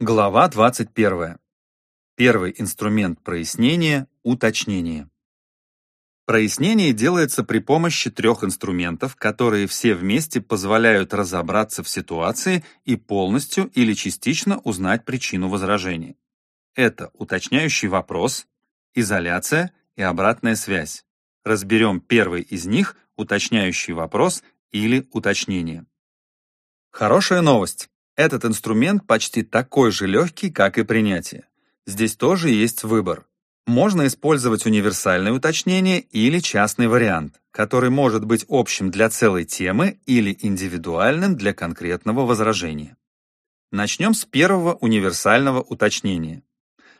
Глава 21. Первый инструмент прояснения – уточнение. Прояснение делается при помощи трех инструментов, которые все вместе позволяют разобраться в ситуации и полностью или частично узнать причину возражения. Это уточняющий вопрос, изоляция и обратная связь. Разберем первый из них – уточняющий вопрос или уточнение. Хорошая новость. Этот инструмент почти такой же легкий, как и принятие. Здесь тоже есть выбор. Можно использовать универсальное уточнение или частный вариант, который может быть общим для целой темы или индивидуальным для конкретного возражения. Начнем с первого универсального уточнения.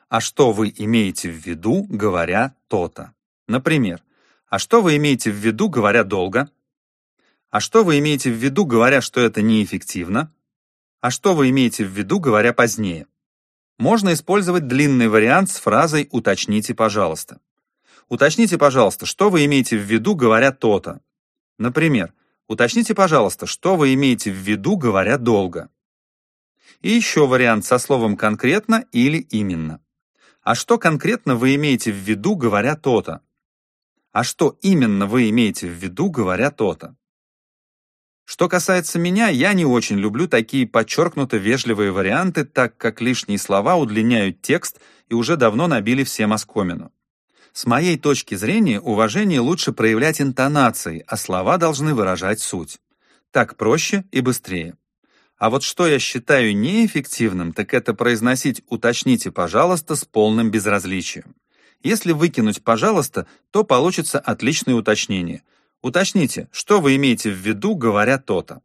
А что вы имеете в виду, говоря то-то? Например, а что вы имеете в виду, говоря долго? А что вы имеете в виду, говоря, что это неэффективно? А что вы имеете в виду, говоря позднее? Можно использовать длинный вариант с фразой «уточните, пожалуйста». Уточните, пожалуйста, что вы имеете в виду, говоря то-то. Например, уточните, пожалуйста, что вы имеете в виду, говоря долго. И еще вариант со словом «конкретно» или «именно». А что конкретно вы имеете в виду, говоря то-то? А что именно вы имеете в виду, говоря то-то? Что касается меня, я не очень люблю такие подчеркнуто вежливые варианты, так как лишние слова удлиняют текст и уже давно набили всем оскомину. С моей точки зрения, уважение лучше проявлять интонацией, а слова должны выражать суть. Так проще и быстрее. А вот что я считаю неэффективным, так это произносить «уточните, пожалуйста» с полным безразличием. Если выкинуть «пожалуйста», то получится отличное уточнение – Уточните, что вы имеете в виду, говоря то-то.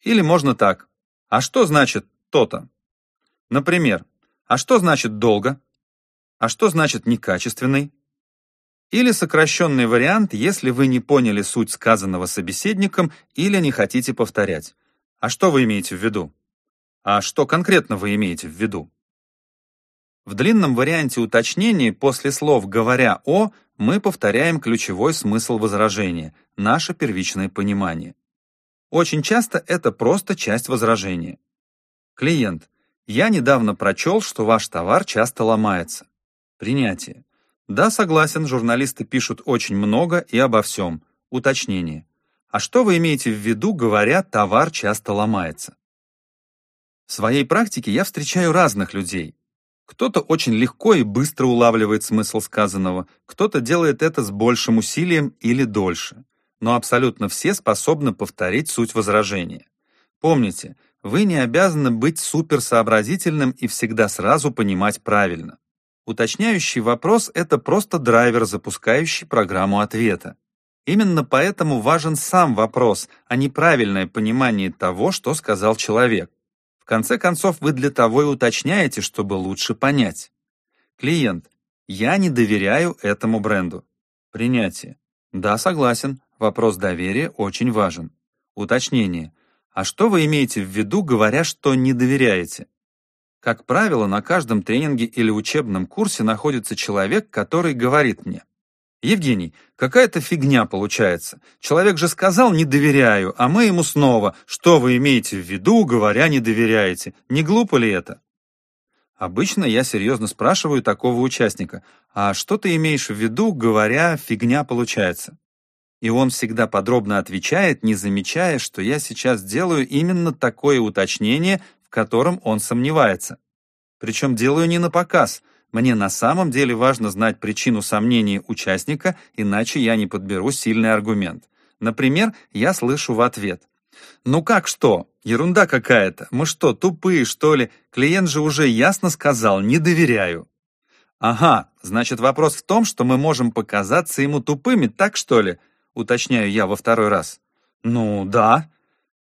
Или можно так. А что значит то-то? Например, а что значит долго? А что значит некачественный? Или сокращенный вариант, если вы не поняли суть сказанного собеседником или не хотите повторять. А что вы имеете в виду? А что конкретно вы имеете в виду? В длинном варианте уточнений после слов «говоря о» мы повторяем ключевой смысл возражения, наше первичное понимание. Очень часто это просто часть возражения. Клиент. Я недавно прочел, что ваш товар часто ломается. Принятие. Да, согласен, журналисты пишут очень много и обо всем. Уточнение. А что вы имеете в виду, говоря, товар часто ломается? В своей практике я встречаю разных людей, кто-то очень легко и быстро улавливает смысл сказанного, кто-то делает это с большим усилием или дольше. Но абсолютно все способны повторить суть возражения. Помните, вы не обязаны быть суперсообразительным и всегда сразу понимать правильно. Уточняющий вопрос — это просто драйвер, запускающий программу ответа. Именно поэтому важен сам вопрос, а не правильное понимание того, что сказал человек конце концов, вы для того и уточняете, чтобы лучше понять. Клиент. Я не доверяю этому бренду. Принятие. Да, согласен. Вопрос доверия очень важен. Уточнение. А что вы имеете в виду, говоря, что не доверяете? Как правило, на каждом тренинге или учебном курсе находится человек, который говорит мне, Евгений, какая-то фигня получается. Человек же сказал «не доверяю», а мы ему снова «что вы имеете в виду, говоря «не доверяете»?» Не глупо ли это? Обычно я серьезно спрашиваю такого участника, а что ты имеешь в виду, говоря «фигня получается»? И он всегда подробно отвечает, не замечая, что я сейчас делаю именно такое уточнение, в котором он сомневается. Причем делаю не на показ, мне на самом деле важно знать причину сомнений участника, иначе я не подберу сильный аргумент. Например, я слышу в ответ. «Ну как что? Ерунда какая-то. Мы что, тупые, что ли? Клиент же уже ясно сказал, не доверяю». «Ага, значит, вопрос в том, что мы можем показаться ему тупыми, так что ли?» Уточняю я во второй раз. «Ну, да»,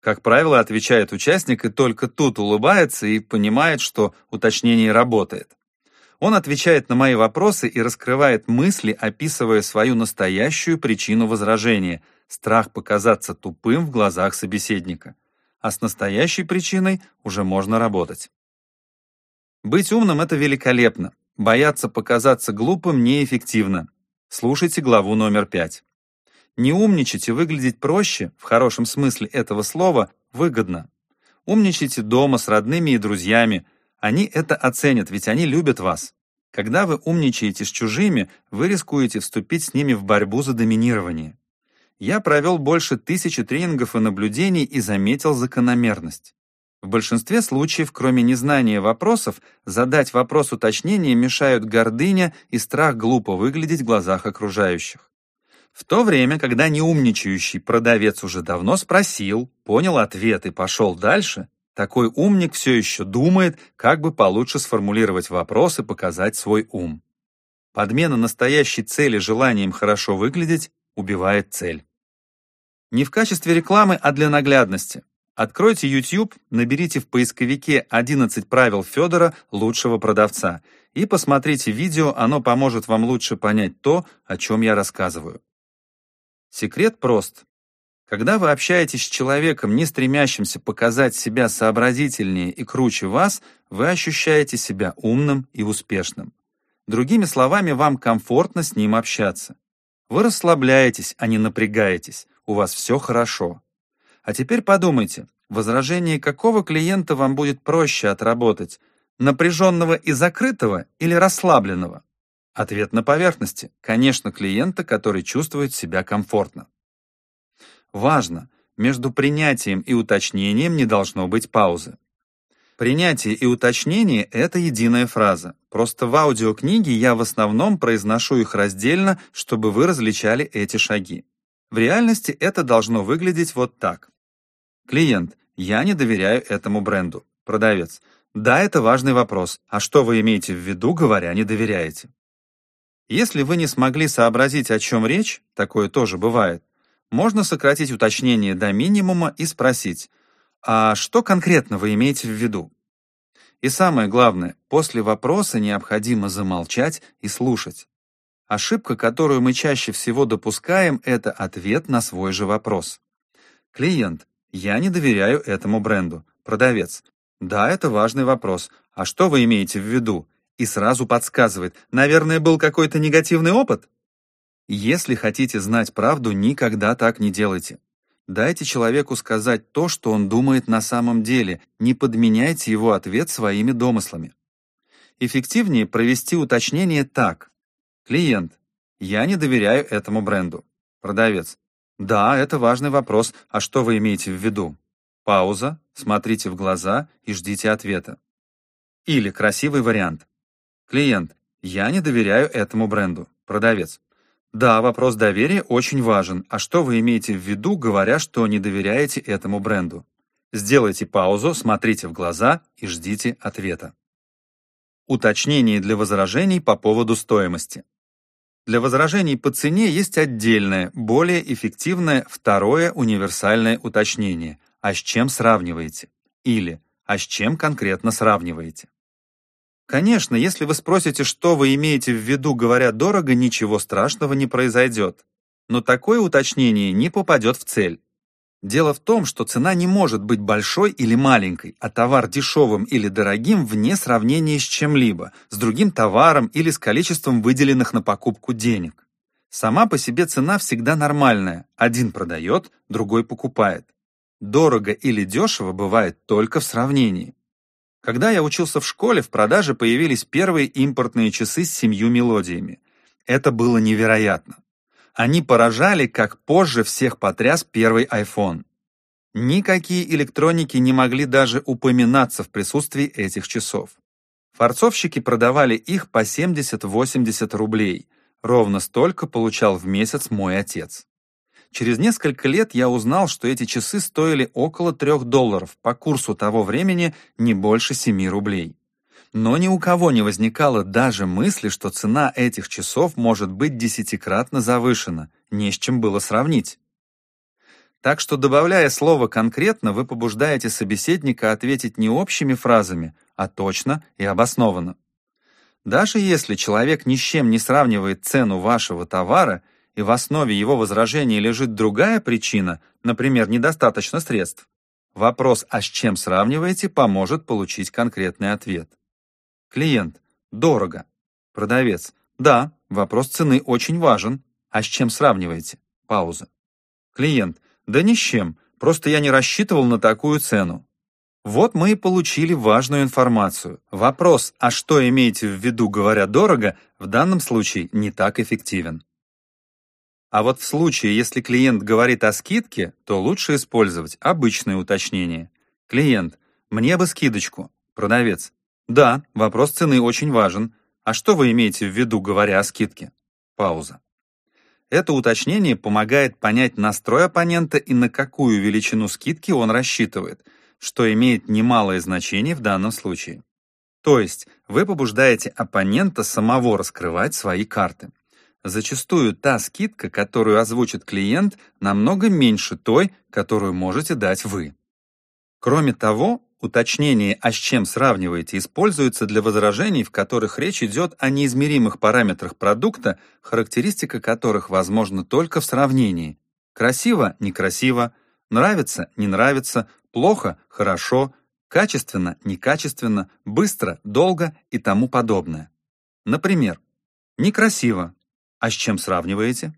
как правило, отвечает участник и только тут улыбается и понимает, что уточнение работает. Он отвечает на мои вопросы и раскрывает мысли, описывая свою настоящую причину возражения – страх показаться тупым в глазах собеседника. А с настоящей причиной уже можно работать. Быть умным – это великолепно. Бояться показаться глупым неэффективно. Слушайте главу номер пять. Не умничать и выглядеть проще, в хорошем смысле этого слова, выгодно. Умничайте дома с родными и друзьями, Они это оценят, ведь они любят вас. Когда вы умничаете с чужими, вы рискуете вступить с ними в борьбу за доминирование. Я провел больше тысячи тренингов и наблюдений и заметил закономерность. В большинстве случаев, кроме незнания вопросов, задать вопрос уточнения мешают гордыня и страх глупо выглядеть в глазах окружающих. В то время, когда неумничающий продавец уже давно спросил, понял ответ и пошел дальше, такой умник все еще думает, как бы получше сформулировать вопрос и показать свой ум. Подмена настоящей цели желанием хорошо выглядеть убивает цель. Не в качестве рекламы, а для наглядности. Откройте YouTube, наберите в поисковике 11 правил Федора, лучшего продавца, и посмотрите видео, оно поможет вам лучше понять то, о чем я рассказываю. Секрет прост. Когда вы общаетесь с человеком, не стремящимся показать себя сообразительнее и круче вас, вы ощущаете себя умным и успешным. Другими словами, вам комфортно с ним общаться. Вы расслабляетесь, а не напрягаетесь, у вас все хорошо. А теперь подумайте, возражение какого клиента вам будет проще отработать, напряженного и закрытого или расслабленного? Ответ на поверхности. Конечно, клиента, который чувствует себя комфортно. Важно, между принятием и уточнением не должно быть паузы. Принятие и уточнение — это единая фраза. Просто в аудиокниге я в основном произношу их раздельно, чтобы вы различали эти шаги. В реальности это должно выглядеть вот так. Клиент. Я не доверяю этому бренду. Продавец. Да, это важный вопрос. А что вы имеете в виду, говоря «не доверяете»? Если вы не смогли сообразить, о чем речь, такое тоже бывает, можно сократить уточнение до минимума и спросить, а что конкретно вы имеете в виду? И самое главное, после вопроса необходимо замолчать и слушать. Ошибка, которую мы чаще всего допускаем, это ответ на свой же вопрос. Клиент. Я не доверяю этому бренду. Продавец. Да, это важный вопрос. А что вы имеете в виду? и сразу подсказывает, наверное, был какой-то негативный опыт. Если хотите знать правду, никогда так не делайте. Дайте человеку сказать то, что он думает на самом деле, не подменяйте его ответ своими домыслами. Эффективнее провести уточнение так. Клиент. Я не доверяю этому бренду. Продавец. Да, это важный вопрос. А что вы имеете в виду? Пауза, смотрите в глаза и ждите ответа. Или красивый вариант. Клиент. Я не доверяю этому бренду. Продавец. Да, вопрос доверия очень важен. А что вы имеете в виду, говоря, что не доверяете этому бренду? Сделайте паузу, смотрите в глаза и ждите ответа. Уточнение для возражений по поводу стоимости. Для возражений по цене есть отдельное, более эффективное второе универсальное уточнение. А с чем сравниваете? Или а с чем конкретно сравниваете? Конечно, если вы спросите, что вы имеете в виду, говоря дорого, ничего страшного не произойдет. Но такое уточнение не попадет в цель. Дело в том, что цена не может быть большой или маленькой, а товар дешевым или дорогим вне сравнения с чем-либо, с другим товаром или с количеством выделенных на покупку денег. Сама по себе цена всегда нормальная, один продает, другой покупает. Дорого или дешево бывает только в сравнении. Когда я учился в школе, в продаже появились первые импортные часы с семью мелодиями. Это было невероятно. Они поражали, как позже всех потряс первый iPhone. Никакие электроники не могли даже упоминаться в присутствии этих часов. Форцовщики продавали их по 70-80 рублей. Ровно столько получал в месяц мой отец. Через несколько лет я узнал, что эти часы стоили около 3 долларов, по курсу того времени не больше 7 рублей. Но ни у кого не возникало даже мысли, что цена этих часов может быть десятикратно завышена, не с чем было сравнить. Так что, добавляя слово «конкретно», вы побуждаете собеседника ответить не общими фразами, а точно и обоснованно. Даже если человек ни с чем не сравнивает цену вашего товара, и в основе его возражения лежит другая причина, например, недостаточно средств, вопрос «а с чем сравниваете?» поможет получить конкретный ответ. Клиент. Дорого. Продавец. Да, вопрос цены очень важен. А с чем сравниваете? Пауза. Клиент. Да ни с чем, просто я не рассчитывал на такую цену. Вот мы и получили важную информацию. Вопрос «а что имеете в виду, говоря дорого?» в данном случае не так эффективен. А вот в случае, если клиент говорит о скидке, то лучше использовать обычное уточнение. Клиент «мне бы скидочку». Продавец «да, вопрос цены очень важен. А что вы имеете в виду, говоря о скидке?» Пауза. Это уточнение помогает понять настрой оппонента и на какую величину скидки он рассчитывает – что имеет немалое значение в данном случае. То есть вы побуждаете оппонента самого раскрывать свои карты. Зачастую та скидка, которую озвучит клиент, намного меньше той, которую можете дать вы. Кроме того, уточнение «а с чем сравниваете» используется для возражений, в которых речь идет о неизмеримых параметрах продукта, характеристика которых возможна только в сравнении. Красиво – некрасиво, нравится – не нравится, плохо, хорошо, качественно, некачественно, быстро, долго и тому подобное. Например, некрасиво. А с чем сравниваете?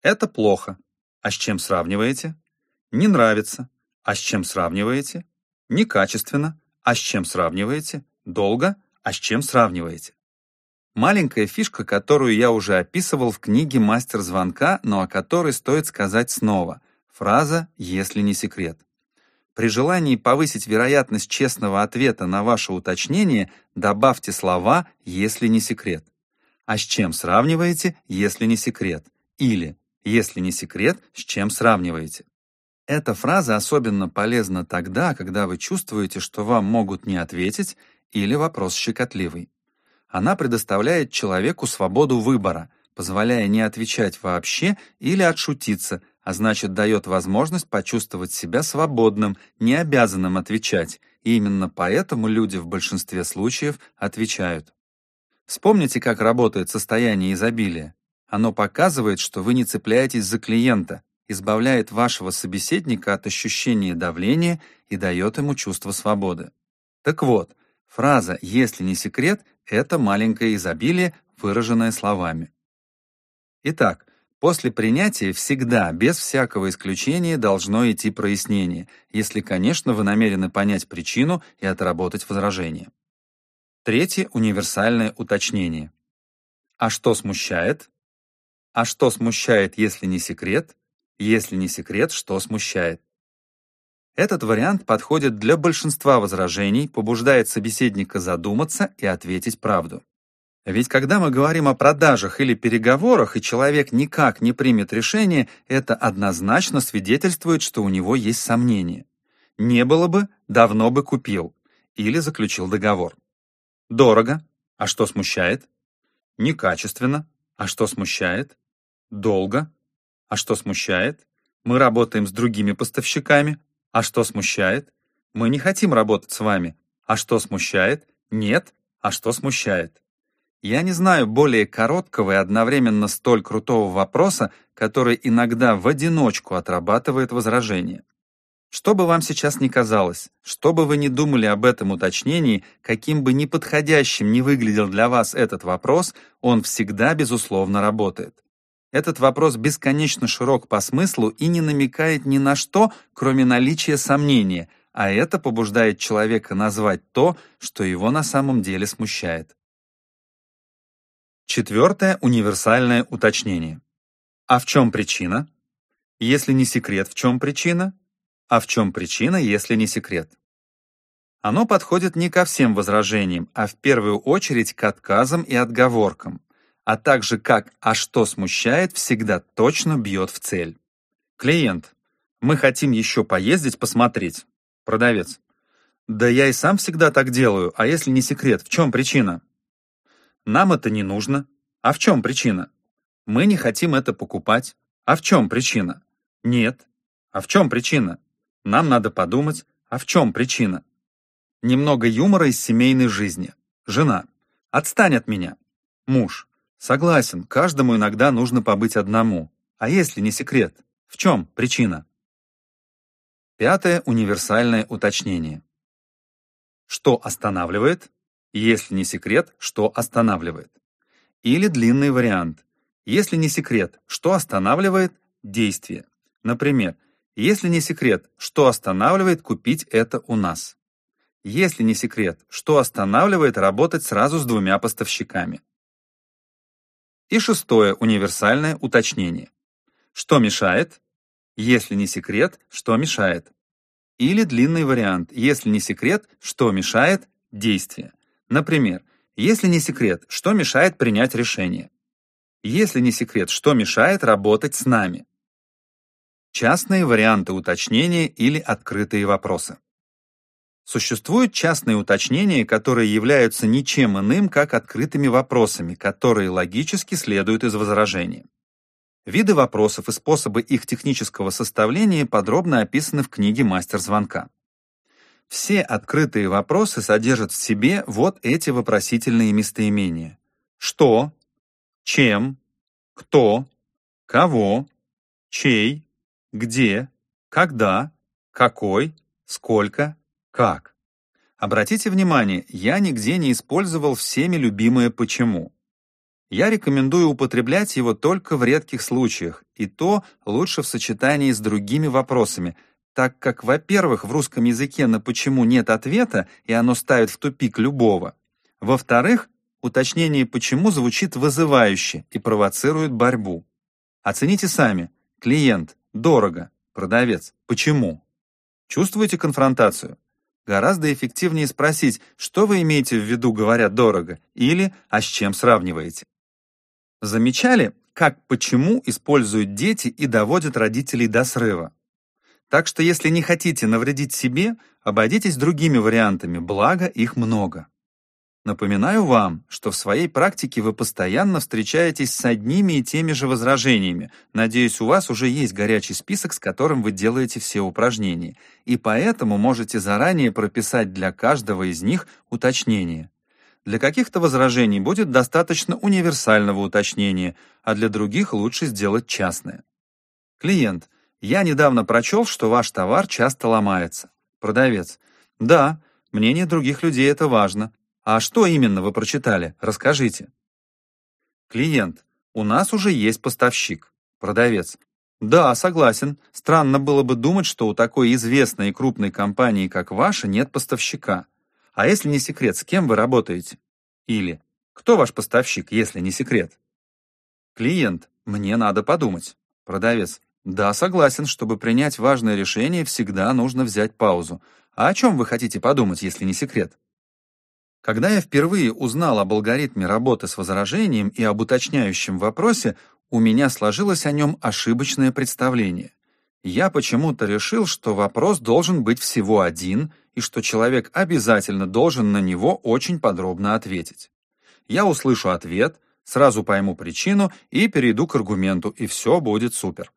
Это плохо. А с чем сравниваете? Не нравится. А с чем сравниваете? Некачественно. А с чем сравниваете? Долго. А с чем сравниваете? Маленькая фишка, которую я уже описывал в книге «Мастер звонка», но о которой стоит сказать снова. Фраза «если не секрет». При желании повысить вероятность честного ответа на ваше уточнение, добавьте слова «если не секрет». А с чем сравниваете, если не секрет? Или «если не секрет, с чем сравниваете?» Эта фраза особенно полезна тогда, когда вы чувствуете, что вам могут не ответить или вопрос щекотливый. Она предоставляет человеку свободу выбора, позволяя не отвечать вообще или отшутиться, а значит дает возможность почувствовать себя свободным, не обязанным отвечать, и именно поэтому люди в большинстве случаев отвечают. Вспомните, как работает состояние изобилия. Оно показывает, что вы не цепляетесь за клиента, избавляет вашего собеседника от ощущения давления и дает ему чувство свободы. Так вот, фраза «если не секрет» — это маленькое изобилие, выраженное словами. Итак, После принятия всегда, без всякого исключения, должно идти прояснение, если, конечно, вы намерены понять причину и отработать возражение. Третье универсальное уточнение. А что смущает? А что смущает, если не секрет? Если не секрет, что смущает? Этот вариант подходит для большинства возражений, побуждает собеседника задуматься и ответить правду. Ведь когда мы говорим о продажах или переговорах, и человек никак не примет решение, это однозначно свидетельствует, что у него есть сомнения. Не было бы, давно бы купил. Или заключил договор. Дорого. А что смущает? Некачественно. А что смущает? Долго. А что смущает? Мы работаем с другими поставщиками. А что смущает? Мы не хотим работать с вами. А что смущает? Нет. А что смущает? Я не знаю более короткого и одновременно столь крутого вопроса, который иногда в одиночку отрабатывает возражение. Что бы вам сейчас ни казалось, что бы вы ни думали об этом уточнении, каким бы неподходящим ни выглядел для вас этот вопрос, он всегда, безусловно, работает. Этот вопрос бесконечно широк по смыслу и не намекает ни на что, кроме наличия сомнения, а это побуждает человека назвать то, что его на самом деле смущает. Четвертое универсальное уточнение. А в чем причина? Если не секрет, в чем причина? А в чем причина, если не секрет? Оно подходит не ко всем возражениям, а в первую очередь к отказам и отговоркам, а также как «а что смущает» всегда точно бьет в цель. Клиент. Мы хотим еще поездить, посмотреть. Продавец. Да я и сам всегда так делаю, а если не секрет, в чем причина? Нам это не нужно. А в чем причина? Мы не хотим это покупать. А в чем причина? Нет. А в чем причина? Нам надо подумать, а в чем причина? Немного юмора из семейной жизни. Жена. Отстань от меня. Муж. Согласен, каждому иногда нужно побыть одному. А если не секрет, в чем причина? Пятое универсальное уточнение. Что останавливает? Если не секрет, что останавливает? Или длинный вариант. Если не секрет, что останавливает действие? Например, если не секрет, что останавливает купить это у нас? Если не секрет, что останавливает работать сразу с двумя поставщиками? И шестое универсальное уточнение. Что мешает? Если не секрет, что мешает? Или длинный вариант. Если не секрет, что мешает? Действие. Например, если не секрет, что мешает принять решение? Если не секрет, что мешает работать с нами? Частные варианты уточнения или открытые вопросы. Существуют частные уточнения, которые являются ничем иным, как открытыми вопросами, которые логически следуют из возражения. Виды вопросов и способы их технического составления подробно описаны в книге «Мастер звонка». Все открытые вопросы содержат в себе вот эти вопросительные местоимения. Что? Чем? Кто? Кого? Чей? Где? Когда? Какой? Сколько? Как? Обратите внимание, я нигде не использовал всеми любимое «почему». Я рекомендую употреблять его только в редких случаях, и то лучше в сочетании с другими вопросами, так как, во-первых, в русском языке на «почему» нет ответа, и оно ставит в тупик любого. Во-вторых, уточнение «почему» звучит вызывающе и провоцирует борьбу. Оцените сами. Клиент. Дорого. Продавец. Почему? Чувствуете конфронтацию? Гораздо эффективнее спросить, что вы имеете в виду, говоря «дорого», или «а с чем сравниваете». Замечали, как почему используют дети и доводят родителей до срыва? Так что если не хотите навредить себе, обойдитесь другими вариантами, благо их много. Напоминаю вам, что в своей практике вы постоянно встречаетесь с одними и теми же возражениями. Надеюсь, у вас уже есть горячий список, с которым вы делаете все упражнения, и поэтому можете заранее прописать для каждого из них уточнение. Для каких-то возражений будет достаточно универсального уточнения, а для других лучше сделать частное. Клиент. Я недавно прочел, что ваш товар часто ломается. Продавец. Да, мнение других людей это важно. А что именно вы прочитали? Расскажите. Клиент. У нас уже есть поставщик. Продавец. Да, согласен. Странно было бы думать, что у такой известной и крупной компании, как ваша, нет поставщика. А если не секрет, с кем вы работаете? Или кто ваш поставщик, если не секрет? Клиент, мне надо подумать. Продавец, да, согласен, чтобы принять важное решение, всегда нужно взять паузу. А о чем вы хотите подумать, если не секрет? Когда я впервые узнал об алгоритме работы с возражением и об уточняющем вопросе, у меня сложилось о нем ошибочное представление. Я почему-то решил, что вопрос должен быть всего один, и что человек обязательно должен на него очень подробно ответить. Я услышу ответ, сразу пойму причину и перейду к аргументу, и все будет супер.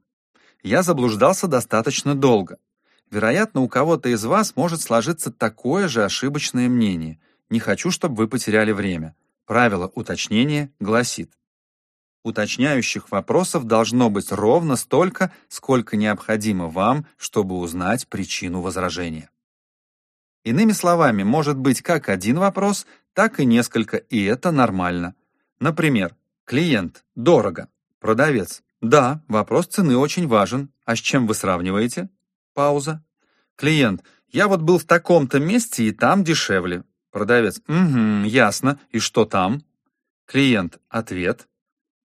Я заблуждался достаточно долго. Вероятно, у кого-то из вас может сложиться такое же ошибочное мнение. Не хочу, чтобы вы потеряли время. Правило уточнения гласит, Уточняющих вопросов должно быть ровно столько, сколько необходимо вам, чтобы узнать причину возражения. Иными словами, может быть как один вопрос, так и несколько, и это нормально. Например, клиент – дорого, продавец – да, вопрос цены очень важен, а с чем вы сравниваете? Пауза. Клиент – я вот был в таком-то месте, и там дешевле. Продавец – угу, ясно, и что там? Клиент – ответ.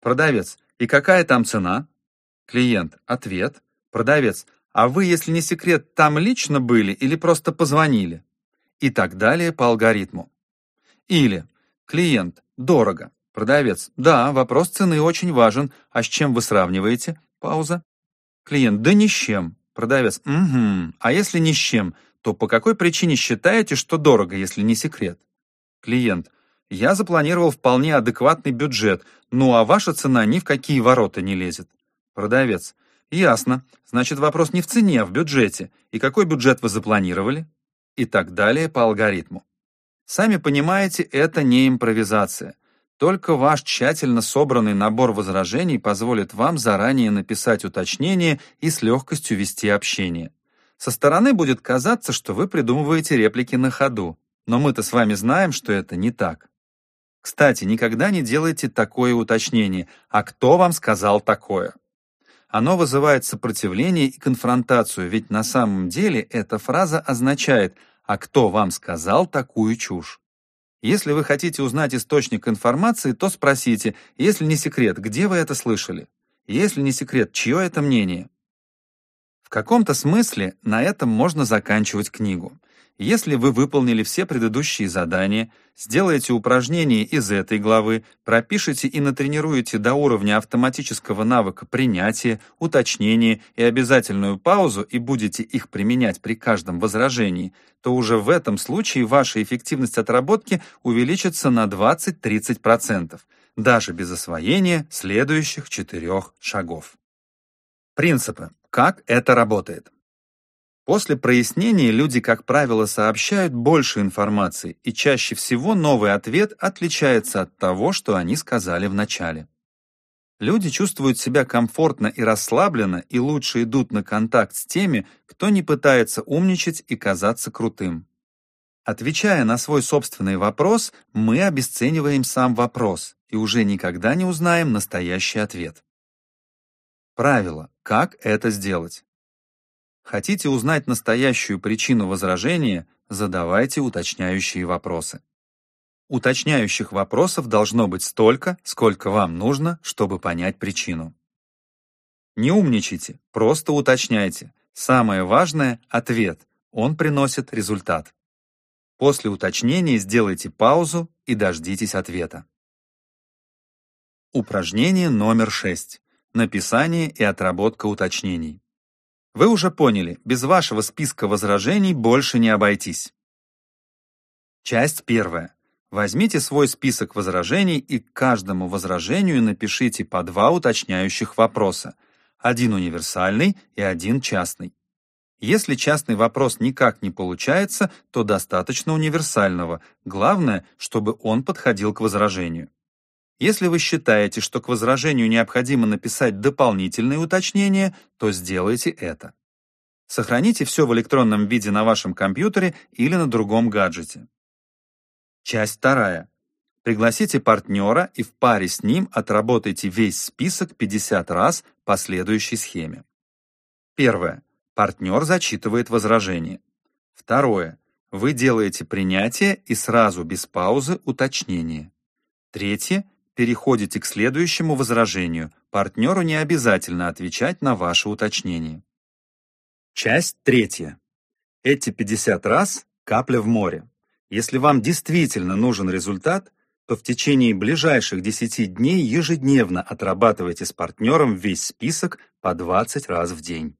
Продавец. И какая там цена? Клиент. Ответ. Продавец. А вы, если не секрет, там лично были или просто позвонили? И так далее по алгоритму. Или клиент. Дорого. Продавец. Да, вопрос цены очень важен. А с чем вы сравниваете? Пауза. Клиент. Да ни с чем. Продавец. Угу. А если ни с чем, то по какой причине считаете, что дорого, если не секрет? Клиент. Я запланировал вполне адекватный бюджет, ну а ваша цена ни в какие ворота не лезет. Продавец. Ясно. Значит, вопрос не в цене, а в бюджете. И какой бюджет вы запланировали? И так далее по алгоритму. Сами понимаете, это не импровизация. Только ваш тщательно собранный набор возражений позволит вам заранее написать уточнение и с легкостью вести общение. Со стороны будет казаться, что вы придумываете реплики на ходу, но мы-то с вами знаем, что это не так. Кстати, никогда не делайте такое уточнение «А кто вам сказал такое?». Оно вызывает сопротивление и конфронтацию, ведь на самом деле эта фраза означает а кто вам сказал такую чушь. Если вы хотите узнать источник информации, то спросите, если не секрет, где вы это слышали? Если не секрет, чье это мнение? В каком-то смысле на этом можно заканчивать книгу. Если вы выполнили все предыдущие задания, сделаете упражнения из этой главы, пропишите и натренируете до уровня автоматического навыка принятия, уточнения и обязательную паузу и будете их применять при каждом возражении, то уже в этом случае ваша эффективность отработки увеличится на 20-30%, даже без освоения следующих четырех шагов. Принципы. Как это работает? После прояснения люди, как правило, сообщают больше информации, и чаще всего новый ответ отличается от того, что они сказали в начале. Люди чувствуют себя комфортно и расслабленно и лучше идут на контакт с теми, кто не пытается умничать и казаться крутым. Отвечая на свой собственный вопрос, мы обесцениваем сам вопрос и уже никогда не узнаем настоящий ответ. Правило. Как это сделать? Хотите узнать настоящую причину возражения, задавайте уточняющие вопросы. Уточняющих вопросов должно быть столько, сколько вам нужно, чтобы понять причину. Не умничайте, просто уточняйте. Самое важное – ответ. Он приносит результат. После уточнения сделайте паузу и дождитесь ответа. Упражнение номер 6. Написание и отработка уточнений. Вы уже поняли, без вашего списка возражений больше не обойтись. Часть первая. Возьмите свой список возражений и к каждому возражению напишите по два уточняющих вопроса. Один универсальный и один частный. Если частный вопрос никак не получается, то достаточно универсального. Главное, чтобы он подходил к возражению. Если вы считаете, что к возражению необходимо написать дополнительные уточнения, то сделайте это. Сохраните все в электронном виде на вашем компьютере или на другом гаджете. Часть вторая. Пригласите партнера и в паре с ним отработайте весь список 50 раз по следующей схеме. Первое. Партнер зачитывает возражение. Второе. Вы делаете принятие и сразу без паузы уточнение. Третье переходите к следующему возражению. Партнеру не обязательно отвечать на ваше уточнение. Часть третья. Эти 50 раз – капля в море. Если вам действительно нужен результат, то в течение ближайших 10 дней ежедневно отрабатывайте с партнером весь список по 20 раз в день.